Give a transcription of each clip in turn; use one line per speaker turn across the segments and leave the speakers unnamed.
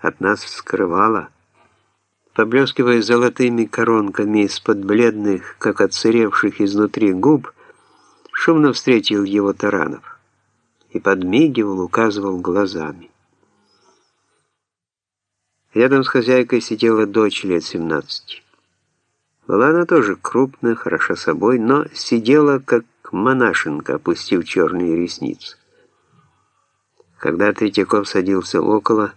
от нас скрывала. Поблескивая золотыми коронками из-под бледных, как отсыревших изнутри губ, шумно встретил его Таранов и подмигивал, указывал глазами. Рядом с хозяйкой сидела дочь лет 17. Была она тоже крупная, хороша собой, но сидела как монашенка, опустив черные ресницы. Когда Третьяков садился около,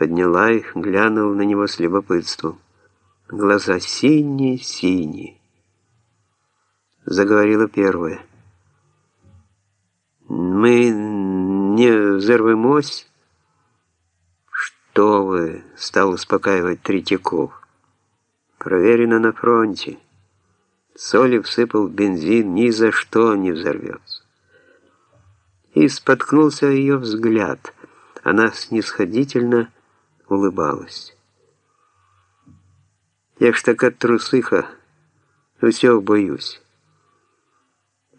подняла их, глянула на него с любопытством. Глаза синие-синие. Заговорила первая. «Мы не взорвемось?» «Что вы?» — стал успокаивать Третьяков. «Проверено на фронте. Соли всыпал бензин, ни за что не взорвется». И споткнулся ее взгляд. Она снисходительно улыбалась. «Я ж така трусыха, все боюсь».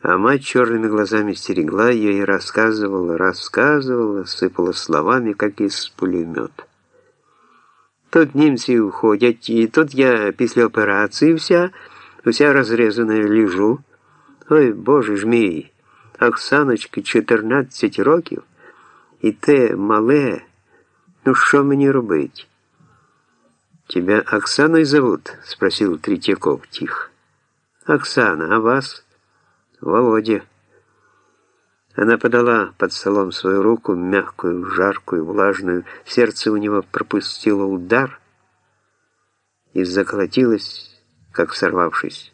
А мать черными глазами стерегла ее и рассказывала, рассказывала, сыпала словами, как из пулемета. Тут німці уходять, і тут я після операції вся, вся розрізана лежу. Ой, Боже ж мій, Оксаночки 14 років, і те мале, ну що мені робить? «Тебя Оксаной зовут?» — спросил Третьяков тихо. «Оксана, а вас?» «Володя». Она подала под столом свою руку, мягкую, жаркую, влажную. Сердце у него пропустило удар и заколотилось, как сорвавшись.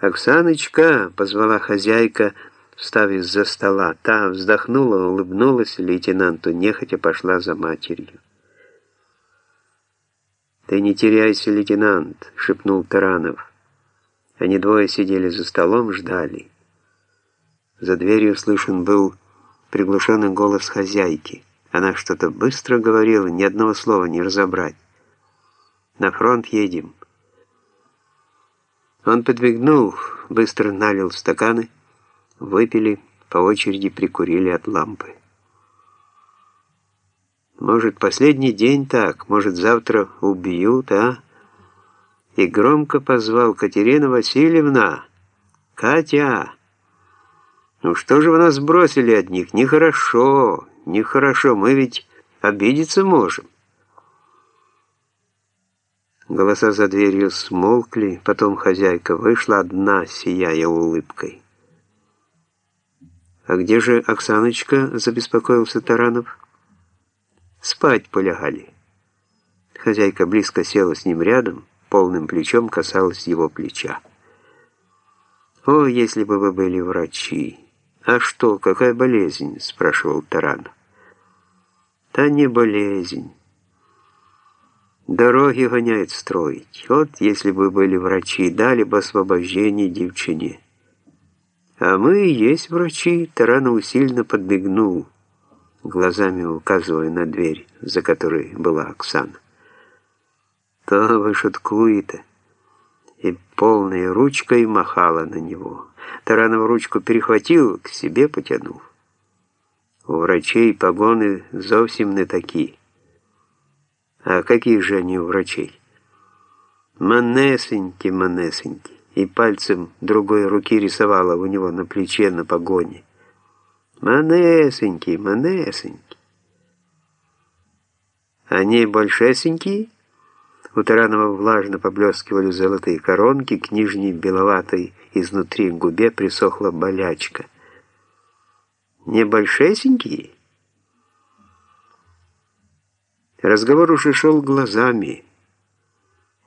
«Оксаночка!» — позвала хозяйка, встав из-за стола. Та вздохнула, улыбнулась лейтенанту, нехотя пошла за матерью. «Ты не теряйся, лейтенант!» — шепнул Таранов. Они двое сидели за столом, ждали. За дверью слышен был приглушенный голос хозяйки. Она что-то быстро говорила, ни одного слова не разобрать. «На фронт едем». Он подвигнул, быстро налил стаканы, выпили, по очереди прикурили от лампы. «Может, последний день так, может, завтра убьют, а?» И громко позвал Катерина Васильевна. «Катя!» Ну что же вы нас бросили одних? Нехорошо, нехорошо, мы ведь обидеться можем. Голоса за дверью смолкли, потом хозяйка вышла одна, сияя улыбкой. «А где же Оксаночка?» – забеспокоился Таранов. «Спать полягали». Хозяйка близко села с ним рядом, полным плечом касалась его плеча. «О, если бы вы были врачи!» «А что, какая болезнь?» – спрашивал Таран. «Да не болезнь. Дороги гоняет строить. Вот если бы были врачи, дали бы освобождение девчине». «А мы и есть врачи», – Таран усильно подбегнул, глазами указывая на дверь, за которой была Оксана. «То вы шуткуете» и полной ручкой махала на него. Таранов ручку перехватил, к себе потянув. У врачей погоны зовсім не такі. А какие же они у врачей? Манесеньки, манесеньки. И пальцем другой руки рисовала у него на плече на погоне. Манесеньки, манесеньки. Они большесенькие? У Таранова влажно поблескивали золотые коронки, к нижней беловатой изнутри губе присохла болячка. «Небольшесенькие?» Разговор уже шел глазами.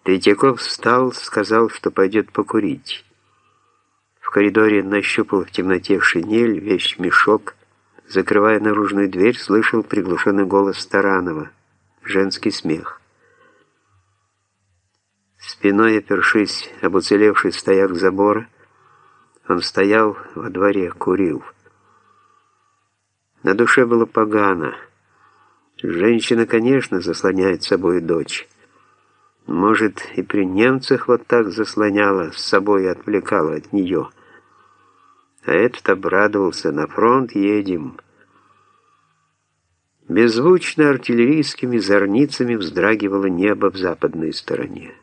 Третьяков встал, сказал, что пойдет покурить. В коридоре нащупал в темноте шинель, вещь мешок. Закрывая наружную дверь, слышал приглушенный голос Таранова, женский смех. Спиной опершись об уцелевший стояк забора, он стоял во дворе, курил. На душе было погано. Женщина, конечно, заслоняет собой дочь. Может, и при немцах вот так заслоняла, с собой и отвлекала от нее. А этот обрадовался, на фронт едем. Беззвучно артиллерийскими зорницами вздрагивало небо в западной стороне.